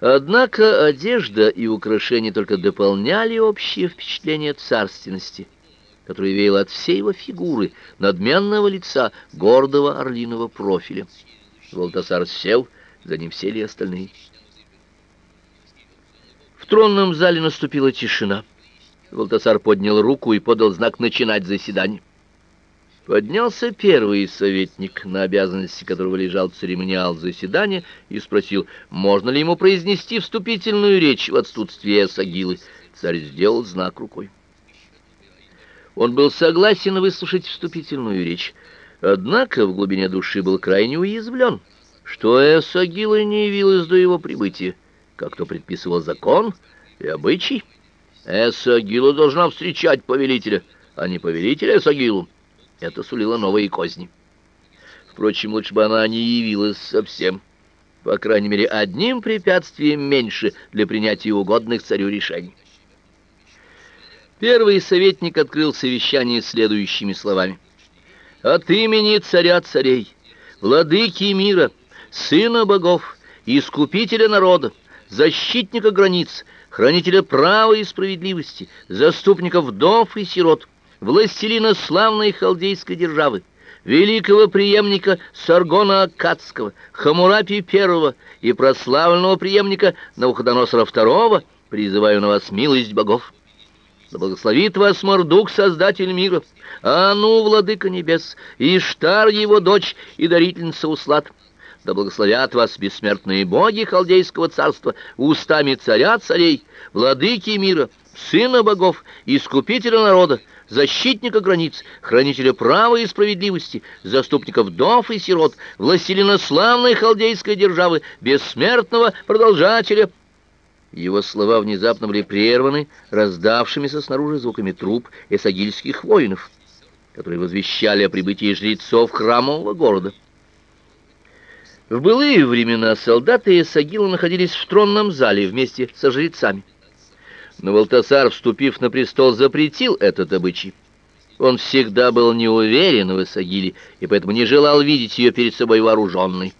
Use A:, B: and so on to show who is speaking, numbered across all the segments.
A: Однако одежда и украшения только дополняли общее впечатление царственности, которое веяло от всей его фигуры, надменного лица, гордого орлиного профиля. Волтасар сел, за ним сели остальные. В тронном зале наступила тишина. Волтасар поднял руку и подал знак начинать заседание. Поднялся первый советник, на обязанности которого лежал церемониал заседания, и спросил, можно ли ему произнести вступительную речь в отсутствие Сагилы. Царь сделал знак рукой. Он был согласен выслушать вступительную речь, однако в глубине души был крайне уязвлен, что Эсагила не явилась до его прибытия, как то предписывал закон и обычай. Эсагила должна встречать повелителя, а не повелителя Эсагилу. Это сулило новые козни. Впрочем, лучше бы она не явилась совсем. По крайней мере, одним препятствием меньше для принятия угодных царю решений. Первый советник открыл совещание следующими словами. «От имени царя царей, владыки мира, сына богов, искупителя народа, защитника границ, хранителя права и справедливости, заступника вдов и сирот, властелина славной халдейской державы, великого преемника Саргона Акадского, Хамурапи I и прославленного преемника Навуходоносора II, призываю на вас милость богов. Да благословит вас Мордук, Создатель мира, Ану, Владыка Небес, Иштар, его дочь и дарительница Услад. Да благословят вас бессмертные боги Халдейского царства, устами царя царей, Владыки мира, Сына богов, Искупителя народа, защитника границ, хранителя права и справедливости, заступника вдов и сирот, властелина славной халдейской державы, бессмертного продолжателя. Его слова внезапно были прерваны раздавшимися снаружи звуками труп эсагильских воинов, которые возвещали о прибытии жрецов храмового города. В былые времена солдаты Эсагила находились в тронном зале вместе со жрецами. Но Валтасар, вступив на престол, запретил этот обычай. Он всегда был неуверен в Исагиле и поэтому не желал видеть ее перед собой вооруженной.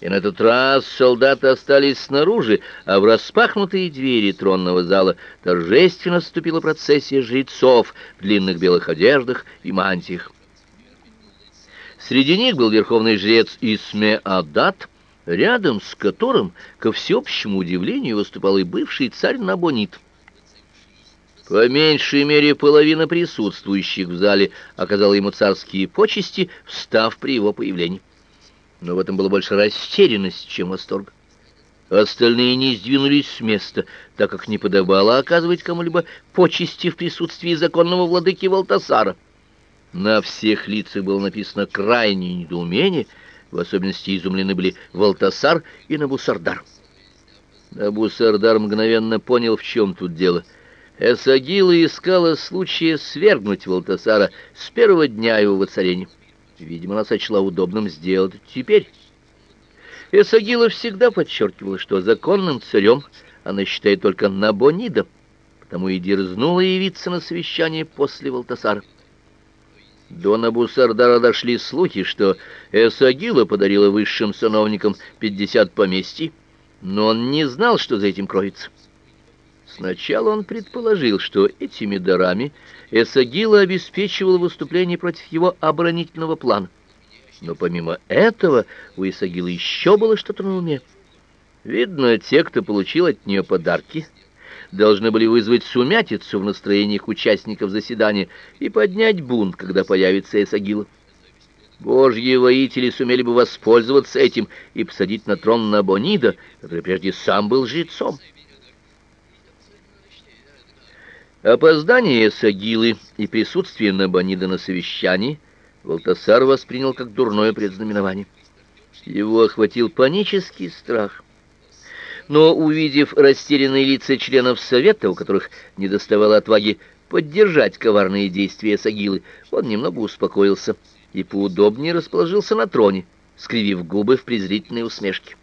A: И на этот раз солдаты остались снаружи, а в распахнутые двери тронного зала торжественно вступила процессия жрецов в длинных белых одеждах и мантиях. Среди них был верховный жрец Исме-Адат, рядом с которым, ко всеобщему удивлению, выступал и бывший царь Набонид. По меньшей мере половина присутствующих в зале оказала ему царские почести, встав при его появлении. Но в этом было больше растерянность, чем восторг. Остальные не сдвинулись с места, так как не подобало оказывать кому-либо почести в присутствии законного владыки Валтасара. На всех лицах было написано крайнее недоумение, в особенности изумлены были Валтасар и Набусардар. Набусардар мгновенно понял, в чем тут дело — Эсагила искала случая свергнуть Валтасара с первого дня его воцарения. Видимо, она сочла удобным сделать это теперь. Эсагила всегда подчеркивала, что законным царем она считает только Набонида, потому и дерзнула явиться на совещание после Валтасара. До Набусардара дошли слухи, что Эсагила подарила высшим сановникам пятьдесят поместий, но он не знал, что за этим кроется. Сначала он предположил, что этими дарами Эсагила обеспечивала выступление против его оборонительного плана. Но помимо этого у Исагила еще было что-то на уме. Видно, те, кто получил от нее подарки, должны были вызвать сумятицу в настроениях участников заседания и поднять бунт, когда появится Эсагила. Божьи воители сумели бы воспользоваться этим и посадить на трон Набонида, который прежде сам был жрецом. Опоздание Сагилы и присутствие Набонида на совещании Валтасар воспринял как дурное предзнаменование. Его охватил панический страх. Но, увидев растерянные лица членов совета, у которых недоставало отваги поддержать коварные действия Сагилы, он немного успокоился и поудобнее расположился на троне, скривив губы в презрительной усмешке.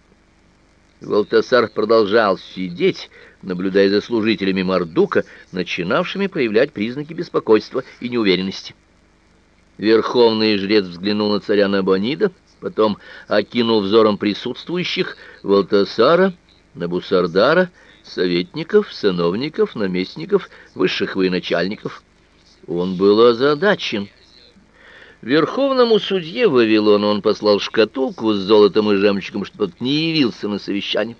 A: Валтасар продолжал сидеть, наблюдая за служителями Мардука, начинавшими проявлять признаки беспокойства и неуверенности. Верховный жрец взглянул на царя Набонида, потом, окинув взором присутствующих, Валтасара Набусардара, советников, сановников, наместников, высших военачальников. Он был озадачен. Верховному судье Вавилона он послал шкатулку с золотом и жемчугом, чтобы тот не явился на совещание.